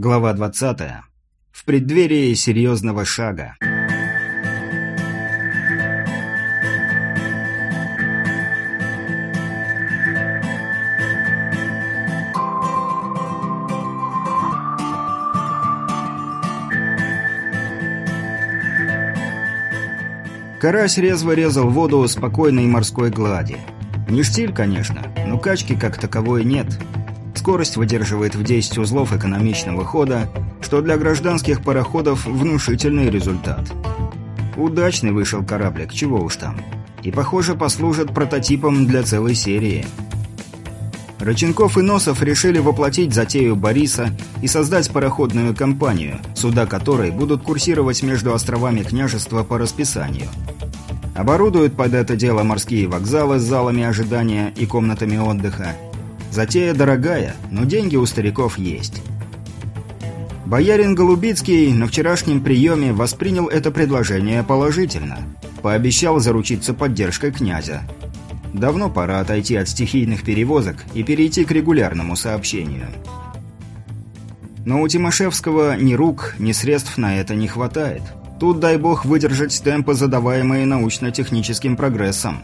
Глава 20. В преддверии серьезного шага. Карась резво резал воду спокойной морской глади. Не штиль, конечно, но качки как таковой нет. Скорость выдерживает в 10 узлов экономичного хода, что для гражданских пароходов внушительный результат. Удачный вышел кораблик, чего уж там. И, похоже, послужит прототипом для целой серии. Рыченков и Носов решили воплотить затею Бориса и создать пароходную компанию, суда которой будут курсировать между островами княжества по расписанию. Оборудуют под это дело морские вокзалы с залами ожидания и комнатами отдыха. Затея дорогая, но деньги у стариков есть. Боярин Голубицкий на вчерашнем приеме воспринял это предложение положительно. Пообещал заручиться поддержкой князя. Давно пора отойти от стихийных перевозок и перейти к регулярному сообщению. Но у Тимошевского ни рук, ни средств на это не хватает. Тут дай бог выдержать темпы, задаваемые научно-техническим прогрессом.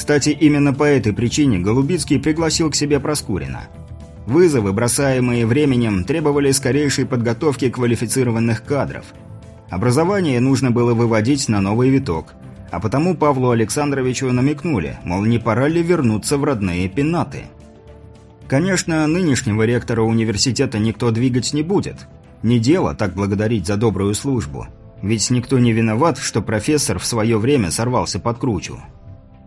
Кстати, именно по этой причине Голубицкий пригласил к себе Проскурина. Вызовы, бросаемые временем, требовали скорейшей подготовки квалифицированных кадров. Образование нужно было выводить на новый виток, а потому Павлу Александровичу намекнули, мол, не пора ли вернуться в родные пенаты. Конечно, нынешнего ректора университета никто двигать не будет – не дело так благодарить за добрую службу. Ведь никто не виноват, что профессор в свое время сорвался под кручу.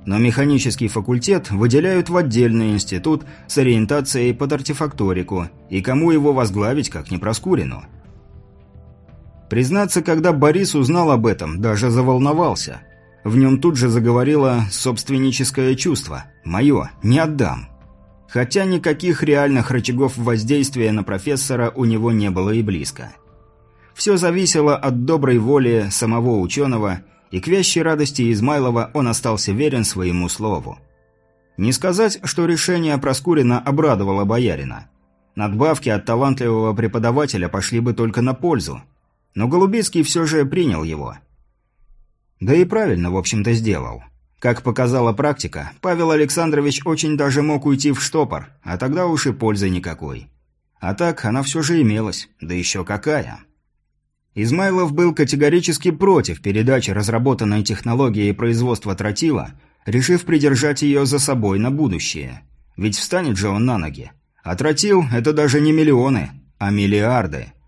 Но механический факультет выделяют в отдельный институт с ориентацией под артефакторику, и кому его возглавить, как не Проскурину. Признаться, когда Борис узнал об этом, даже заволновался. В нем тут же заговорило собственническое чувство «Мое, не отдам». Хотя никаких реальных рычагов воздействия на профессора у него не было и близко. Все зависело от доброй воли самого ученого, и к вящей радости Измайлова он остался верен своему слову. Не сказать, что решение Проскурина обрадовало боярина. Надбавки от талантливого преподавателя пошли бы только на пользу. Но Голубицкий все же принял его. Да и правильно, в общем-то, сделал. Как показала практика, Павел Александрович очень даже мог уйти в штопор, а тогда уж и пользы никакой. А так она все же имелась, да еще какая. Измайлов был категорически против передачи разработанной технологии производства тротила, решив придержать ее за собой на будущее. Ведь встанет же он на ноги. А тротил – это даже не миллионы, а миллиарды –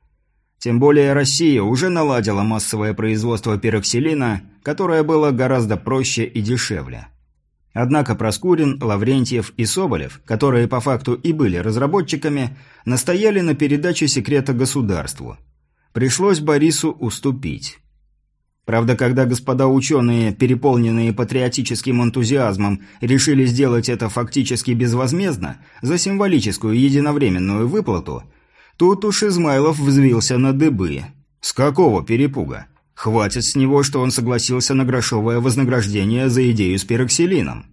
тем более Россия уже наладила массовое производство пероксилина, которое было гораздо проще и дешевле. Однако Проскурин, Лаврентьев и Соболев, которые по факту и были разработчиками, настояли на передаче секрета государству. Пришлось Борису уступить. Правда, когда господа ученые, переполненные патриотическим энтузиазмом, решили сделать это фактически безвозмездно, за символическую единовременную выплату – Тут уж Измайлов взвился на дыбы. С какого перепуга? Хватит с него, что он согласился на грошовое вознаграждение за идею с пероксилином.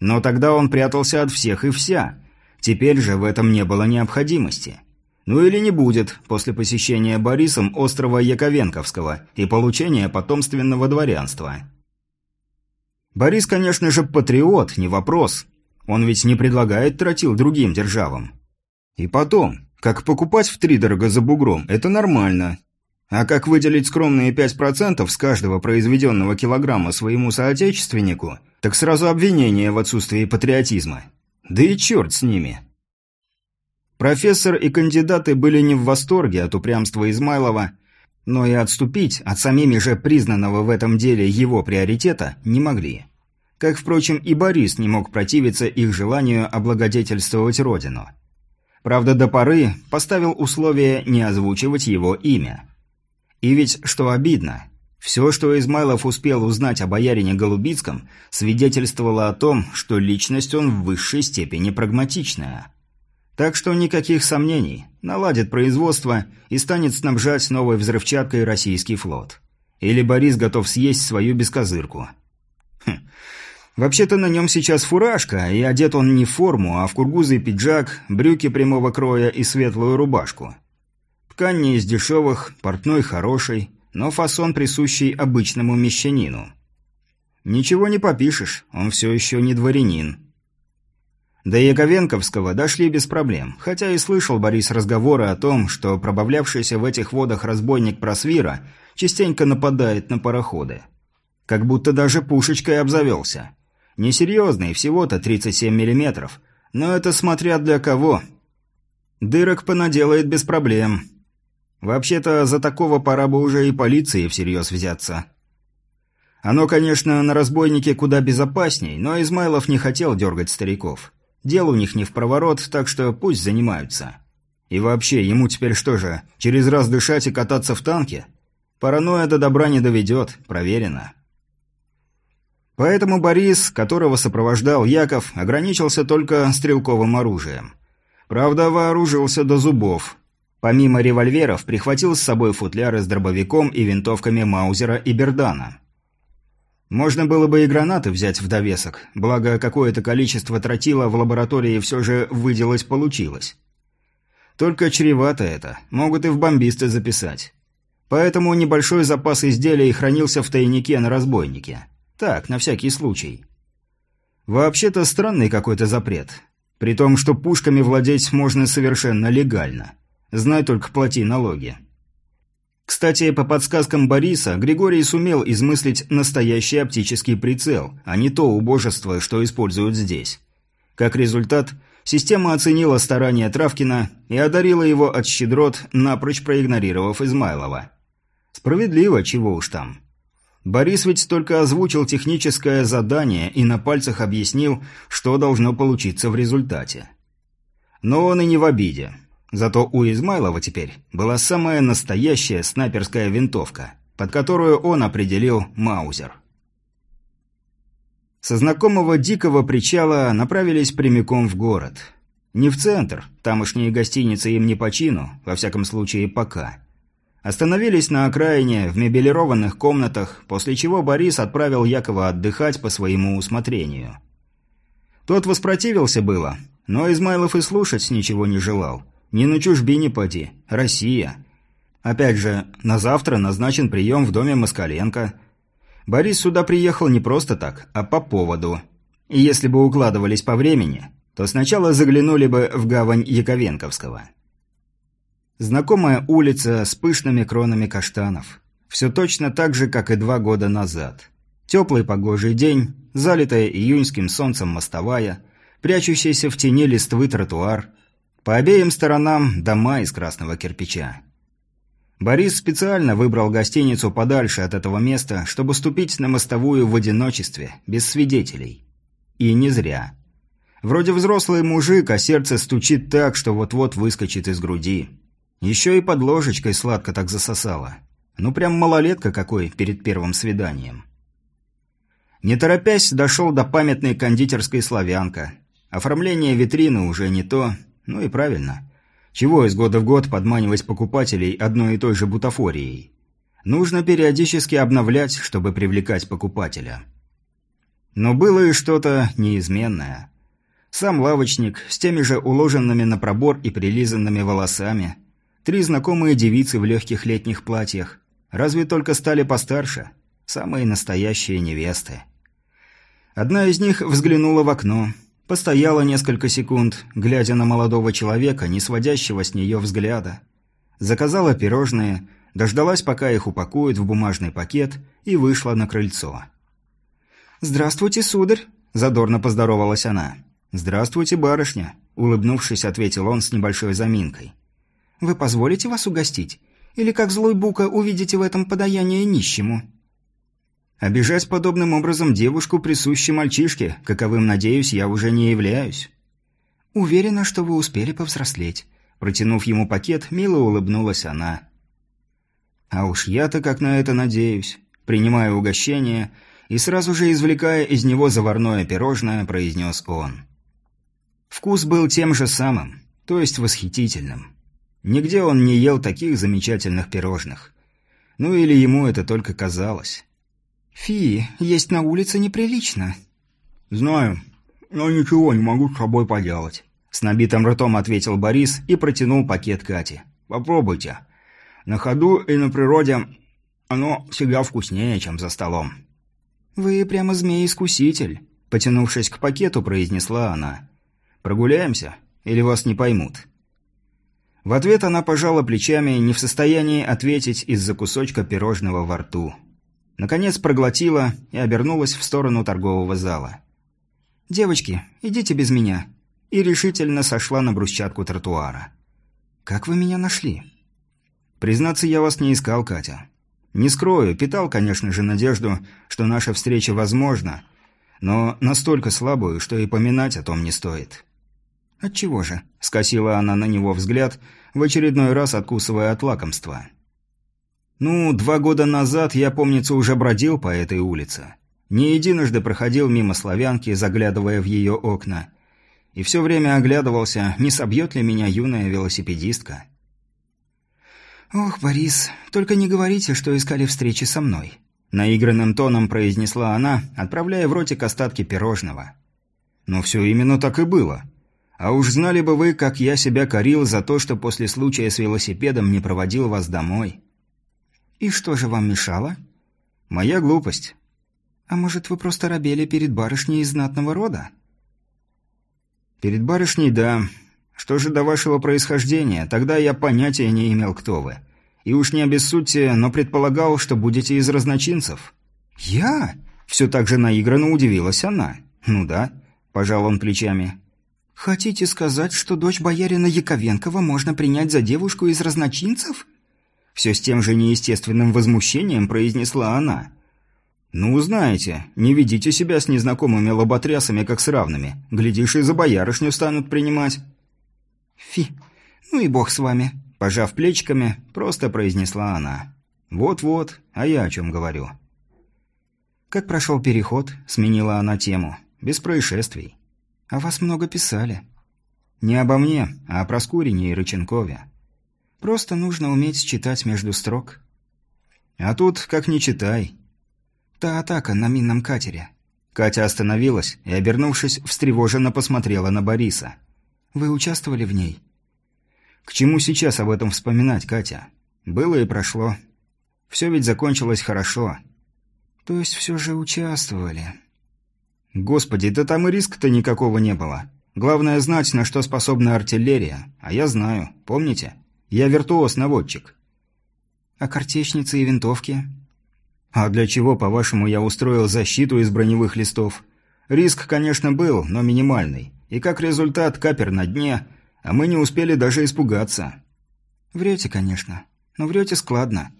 Но тогда он прятался от всех и вся. Теперь же в этом не было необходимости. Ну или не будет после посещения Борисом острова Яковенковского и получения потомственного дворянства. Борис, конечно же, патриот, не вопрос. Он ведь не предлагает тротил другим державам. И потом, как покупать втридорого за бугром – это нормально. А как выделить скромные 5% с каждого произведенного килограмма своему соотечественнику, так сразу обвинение в отсутствии патриотизма. Да и черт с ними. Профессор и кандидаты были не в восторге от упрямства Измайлова, но и отступить от самими же признанного в этом деле его приоритета не могли. Как, впрочем, и Борис не мог противиться их желанию облагодетельствовать родину – Правда, до поры поставил условие не озвучивать его имя. И ведь, что обидно, все, что Измайлов успел узнать о боярине Голубицком, свидетельствовало о том, что личность он в высшей степени прагматичная. Так что никаких сомнений, наладит производство и станет снабжать новой взрывчаткой российский флот. Или Борис готов съесть свою бескозырку. Хм. Вообще-то на нем сейчас фуражка, и одет он не в форму, а в кургузый пиджак, брюки прямого кроя и светлую рубашку. Ткань не из дешевых, портной хороший, но фасон присущий обычному мещанину. Ничего не попишешь, он все еще не дворянин. До Яковенковского дошли без проблем, хотя и слышал Борис разговоры о том, что пробавлявшийся в этих водах разбойник Просвира частенько нападает на пароходы. Как будто даже пушечкой обзавелся. Несерьезный, всего-то 37 миллиметров, но это смотря для кого. Дырок понаделает без проблем. Вообще-то, за такого пора бы уже и полиции всерьез взяться. Оно, конечно, на разбойнике куда безопасней, но Измайлов не хотел дергать стариков. Дел у них не в проворот, так что пусть занимаются. И вообще, ему теперь что же, через раз дышать и кататься в танке? Паранойя до добра не доведет, проверено. Поэтому Борис, которого сопровождал Яков, ограничился только стрелковым оружием. Правда, вооружился до зубов. Помимо револьверов, прихватил с собой футляры с дробовиком и винтовками Маузера и Бердана. Можно было бы и гранаты взять в довесок, благо какое-то количество тротила в лаборатории все же выделать получилось. Только чревато это, могут и в бомбисты записать. Поэтому небольшой запас изделий хранился в тайнике на разбойнике. Так, на всякий случай. Вообще-то странный какой-то запрет. При том, что пушками владеть можно совершенно легально. Знай только плати налоги. Кстати, по подсказкам Бориса, Григорий сумел измыслить настоящий оптический прицел, а не то убожество, что используют здесь. Как результат, система оценила старания Травкина и одарила его от щедрот, напрочь проигнорировав Измайлова. Справедливо, чего уж там. Борис ведь только озвучил техническое задание и на пальцах объяснил, что должно получиться в результате. Но он и не в обиде. Зато у Измайлова теперь была самая настоящая снайперская винтовка, под которую он определил Маузер. Со знакомого дикого причала направились прямиком в город. Не в центр, тамошние гостиницы им не по чину, во всяком случае пока. Остановились на окраине, в мебелированных комнатах, после чего Борис отправил Якова отдыхать по своему усмотрению. Тот воспротивился было, но Измайлов и слушать ничего не желал – не на чужбине поди. Россия. Опять же, на завтра назначен прием в доме Москаленко. Борис сюда приехал не просто так, а по поводу. И если бы укладывались по времени, то сначала заглянули бы в гавань Яковенковского. Знакомая улица с пышными кронами каштанов. Все точно так же, как и два года назад. Теплый погожий день, залитая июньским солнцем мостовая, прячущийся в тени листвы тротуар, по обеим сторонам дома из красного кирпича. Борис специально выбрал гостиницу подальше от этого места, чтобы ступить на мостовую в одиночестве, без свидетелей. И не зря. Вроде взрослый мужик, а сердце стучит так, что вот-вот выскочит из груди. Еще и под ложечкой сладко так засосало. Ну прям малолетка какой перед первым свиданием. Не торопясь, дошел до памятной кондитерской «Славянка». Оформление витрины уже не то, ну и правильно. Чего из года в год подманивать покупателей одной и той же бутафорией? Нужно периодически обновлять, чтобы привлекать покупателя. Но было и что-то неизменное. Сам лавочник с теми же уложенными на пробор и прилизанными волосами. Три знакомые девицы в легких летних платьях. Разве только стали постарше. Самые настоящие невесты. Одна из них взглянула в окно – Постояла несколько секунд, глядя на молодого человека, не сводящего с нее взгляда. Заказала пирожные, дождалась, пока их упакуют в бумажный пакет, и вышла на крыльцо. «Здравствуйте, сударь!» – задорно поздоровалась она. «Здравствуйте, барышня!» – улыбнувшись, ответил он с небольшой заминкой. «Вы позволите вас угостить? Или как злой бука увидите в этом подаяние нищему?» Обижать подобным образом девушку присуще мальчишке, каковым, надеюсь, я уже не являюсь. Уверена, что вы успели повзрослеть. Протянув ему пакет, мило улыбнулась она. А уж я-то как на это надеюсь. Принимая угощение и сразу же извлекая из него заварное пирожное, произнес он. Вкус был тем же самым, то есть восхитительным. Нигде он не ел таких замечательных пирожных. Ну или ему это только казалось. «Фи, есть на улице неприлично». «Знаю, но ничего не могу с собой поделать», — с набитым ртом ответил Борис и протянул пакет Кате. «Попробуйте. На ходу и на природе оно всегда вкуснее, чем за столом». «Вы прямо змей-искуситель», — потянувшись к пакету, произнесла она. «Прогуляемся? Или вас не поймут?» В ответ она пожала плечами, не в состоянии ответить из-за кусочка пирожного во рту. Наконец проглотила и обернулась в сторону торгового зала. «Девочки, идите без меня», и решительно сошла на брусчатку тротуара. «Как вы меня нашли?» «Признаться, я вас не искал, Катя. Не скрою, питал, конечно же, надежду, что наша встреча возможна, но настолько слабую, что и поминать о том не стоит». «Отчего же?» – скосила она на него взгляд, в очередной раз откусывая от лакомства. «Ну, два года назад я, помнится, уже бродил по этой улице. Не единожды проходил мимо славянки, заглядывая в ее окна. И все время оглядывался, не собьет ли меня юная велосипедистка». «Ох, Борис, только не говорите, что искали встречи со мной», – наигранным тоном произнесла она, отправляя в ротик остатки пирожного. «Но все именно так и было. А уж знали бы вы, как я себя корил за то, что после случая с велосипедом не проводил вас домой». «И что же вам мешало?» «Моя глупость». «А может, вы просто робели перед барышней из знатного рода?» «Перед барышней, да. Что же до вашего происхождения? Тогда я понятия не имел, кто вы. И уж не обессудьте, но предполагал, что будете из разночинцев». «Я?» – все так же наигранно удивилась она. «Ну да», – пожал он плечами. «Хотите сказать, что дочь боярина Яковенкова можно принять за девушку из разночинцев?» Все с тем же неестественным возмущением произнесла она. «Ну, знаете, не ведите себя с незнакомыми лоботрясами, как с равными. Глядишь, и за боярышню станут принимать». «Фи, ну и бог с вами», – пожав плечиками, просто произнесла она. «Вот-вот, а я о чем говорю». «Как прошел переход?» – сменила она тему. «Без происшествий». «О вас много писали». «Не обо мне, а о Проскурине и Рыченкове». «Просто нужно уметь читать между строк». «А тут как не читай». «Та атака на минном катере». Катя остановилась и, обернувшись, встревоженно посмотрела на Бориса. «Вы участвовали в ней?» «К чему сейчас об этом вспоминать, Катя? Было и прошло. Все ведь закончилось хорошо». «То есть все же участвовали?» «Господи, да там и риска-то никакого не было. Главное знать, на что способна артиллерия. А я знаю, помните? Я виртуоз-наводчик». «А картечницы и винтовки?» «А для чего, по-вашему, я устроил защиту из броневых листов? Риск, конечно, был, но минимальный. И как результат, капер на дне, а мы не успели даже испугаться». «Врете, конечно. Но врете складно.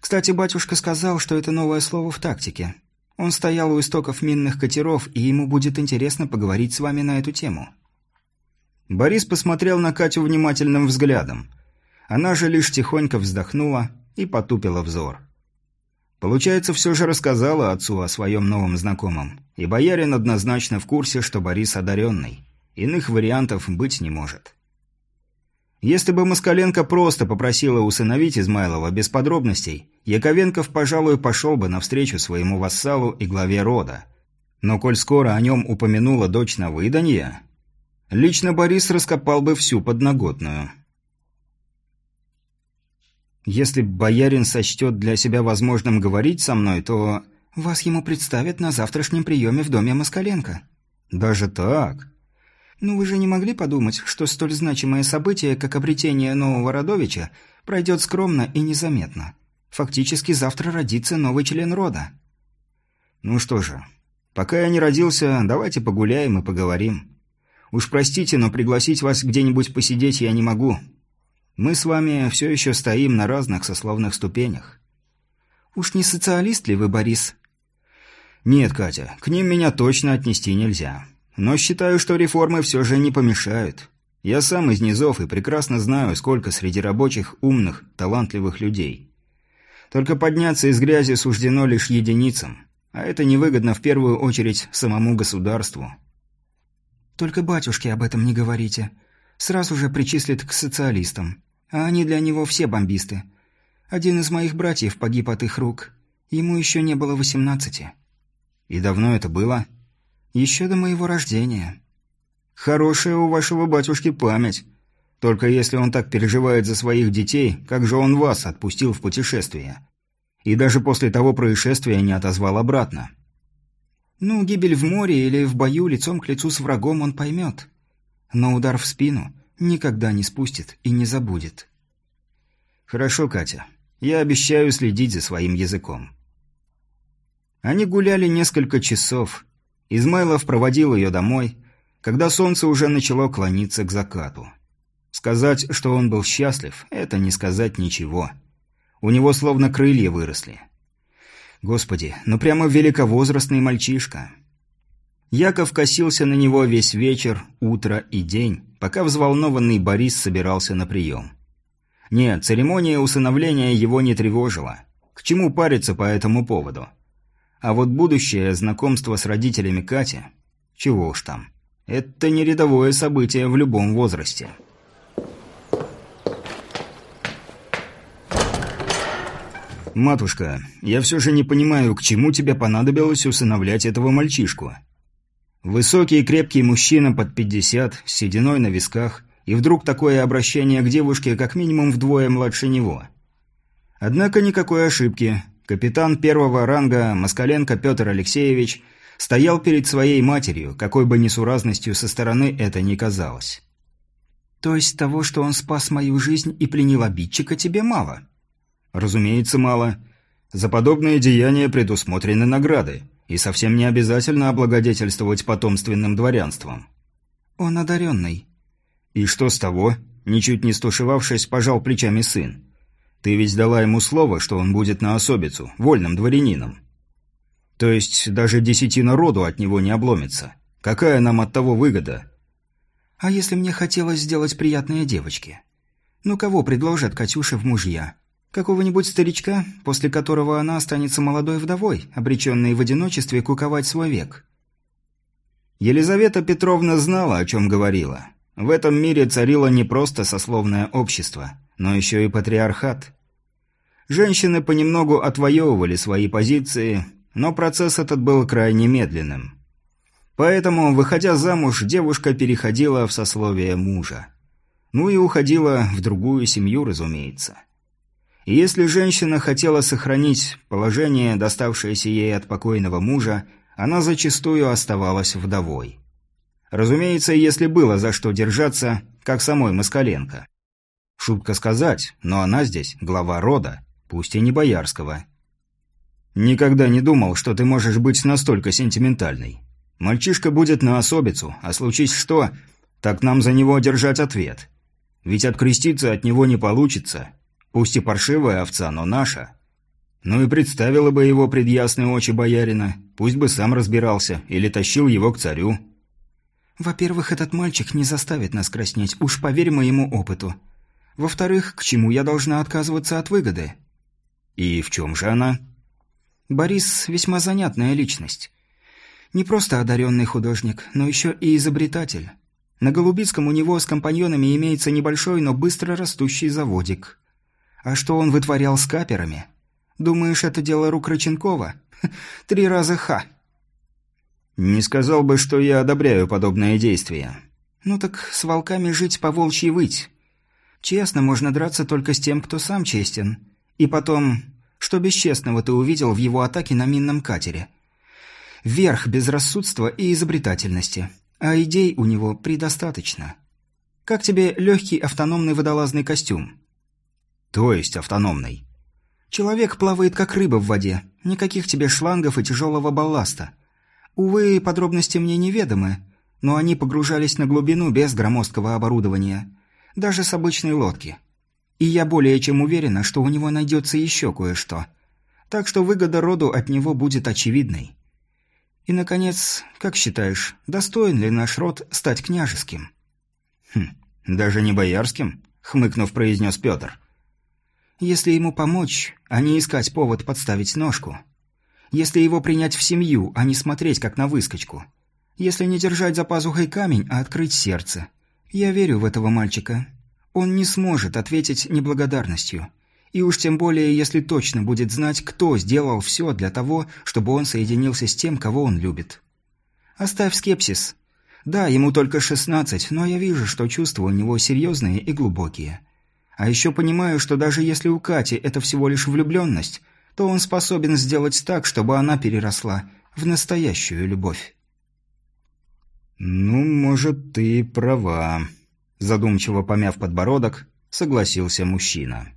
Кстати, батюшка сказал, что это новое слово в тактике. Он стоял у истоков минных катеров, и ему будет интересно поговорить с вами на эту тему». Борис посмотрел на Катю внимательным взглядом. Она же лишь тихонько вздохнула и потупила взор. Получается, все же рассказала отцу о своем новом знакомом. И боярин однозначно в курсе, что Борис одаренный. Иных вариантов быть не может. Если бы Москаленко просто попросила усыновить Измайлова без подробностей, Яковенков, пожалуй, пошел бы навстречу своему вассалу и главе рода. Но коль скоро о нем упомянула дочь на выданье, лично Борис раскопал бы всю подноготную. Если боярин сочтет для себя возможным говорить со мной, то... Вас ему представят на завтрашнем приеме в доме Москаленко. Даже так? Ну вы же не могли подумать, что столь значимое событие, как обретение нового родовича, пройдет скромно и незаметно. Фактически завтра родится новый член рода. Ну что же, пока я не родился, давайте погуляем и поговорим. Уж простите, но пригласить вас где-нибудь посидеть я не могу. Мы с вами все еще стоим на разных сословных ступенях. Уж не социалист ли вы, Борис? Нет, Катя, к ним меня точно отнести нельзя. Но считаю, что реформы все же не помешают. Я сам из низов и прекрасно знаю, сколько среди рабочих умных, талантливых людей. Только подняться из грязи суждено лишь единицам, а это невыгодно в первую очередь самому государству. Только батюшке об этом не говорите. Сразу же причислит к социалистам. А они для него все бомбисты. Один из моих братьев погиб от их рук. Ему еще не было восемнадцати. И давно это было? Еще до моего рождения. Хорошая у вашего батюшки память. Только если он так переживает за своих детей, как же он вас отпустил в путешествие? И даже после того происшествия не отозвал обратно. Ну, гибель в море или в бою лицом к лицу с врагом он поймет. Но удар в спину никогда не спустит и не забудет. Хорошо, Катя. Я обещаю следить за своим языком. Они гуляли несколько часов. Измайлов проводил ее домой, когда солнце уже начало клониться к закату. Сказать, что он был счастлив, это не сказать ничего. У него словно крылья выросли. Господи, ну прямо великовозрастный мальчишка. Яков косился на него весь вечер, утро и день, пока взволнованный Борис собирался на прием. Нет, церемония усыновления его не тревожила. К чему париться по этому поводу? А вот будущее знакомство с родителями Кати... Чего уж там. Это не рядовое событие в любом возрасте. «Матушка, я все же не понимаю, к чему тебе понадобилось усыновлять этого мальчишку?» Высокий и крепкий мужчина под пятьдесят, с сединой на висках, и вдруг такое обращение к девушке как минимум вдвое младше него. Однако никакой ошибки. Капитан первого ранга Москаленко Петр Алексеевич стоял перед своей матерью, какой бы несуразностью со стороны это ни казалось. «То есть того, что он спас мою жизнь и пленил обидчика, тебе мало?» «Разумеется, мало. За подобные деяния предусмотрены награды, и совсем не обязательно облагодетельствовать потомственным дворянством». «Он одаренный». «И что с того?» Ничуть не стушевавшись, пожал плечами сын. Ты ведь дала ему слово, что он будет на особицу, вольным дворянином. То есть даже десятина роду от него не обломится. Какая нам от того выгода? А если мне хотелось сделать приятное девочке? Ну кого предложат Катюше в мужья? Какого-нибудь старичка, после которого она останется молодой вдовой, обреченной в одиночестве куковать свой век? Елизавета Петровна знала, о чем говорила. В этом мире царило не просто сословное общество – но еще и патриархат. Женщины понемногу отвоевывали свои позиции, но процесс этот был крайне медленным. Поэтому, выходя замуж, девушка переходила в сословие мужа. Ну и уходила в другую семью, разумеется. Если женщина хотела сохранить положение, доставшееся ей от покойного мужа, она зачастую оставалась вдовой. Разумеется, если было за что держаться, как самой Москаленко. Шутка сказать, но она здесь глава рода, пусть и не боярского. Никогда не думал, что ты можешь быть настолько сентиментальной. Мальчишка будет на особицу, а случись что, так нам за него держать ответ. Ведь откреститься от него не получится. Пусть и паршивая овца, но наша. Ну и представила бы его пред ясные очи боярина, пусть бы сам разбирался или тащил его к царю. Во-первых, этот мальчик не заставит нас краснеть, уж поверь моему опыту. Во-вторых, к чему я должна отказываться от выгоды? И в чем же она? Борис весьма занятная личность. Не просто одаренный художник, но еще и изобретатель. На Голубицком у него с компаньонами имеется небольшой, но быстро растущий заводик. А что он вытворял с каперами? Думаешь, это дело рук Рыченкова? Три раза ха. Не сказал бы, что я одобряю подобное действие. Ну так с волками жить по волчьи выть. Честно можно драться только с тем, кто сам честен. И потом, что бесчестного ты увидел в его атаке на минном катере? Верх безрассудства и изобретательности. А идей у него предостаточно. Как тебе легкий автономный водолазный костюм? То есть автономный? Человек плавает как рыба в воде. Никаких тебе шлангов и тяжелого балласта. Увы, подробности мне неведомы, но они погружались на глубину без громоздкого оборудования даже с обычной лодки. И я более чем уверена, что у него найдется еще кое-что. Так что выгода роду от него будет очевидной. И, наконец, как считаешь, достоин ли наш род стать княжеским? Хм, даже не боярским, хмыкнув, произнес Петр. Если ему помочь, а не искать повод подставить ножку. Если его принять в семью, а не смотреть как на выскочку. Если не держать за пазухой камень, а открыть сердце. Я верю в этого мальчика. Он не сможет ответить неблагодарностью. И уж тем более, если точно будет знать, кто сделал все для того, чтобы он соединился с тем, кого он любит. Оставь скепсис. Да, ему только шестнадцать, но я вижу, что чувства у него серьезные и глубокие. А еще понимаю, что даже если у Кати это всего лишь влюбленность, то он способен сделать так, чтобы она переросла в настоящую любовь. «Ну, может, ты права», – задумчиво помяв подбородок, согласился мужчина.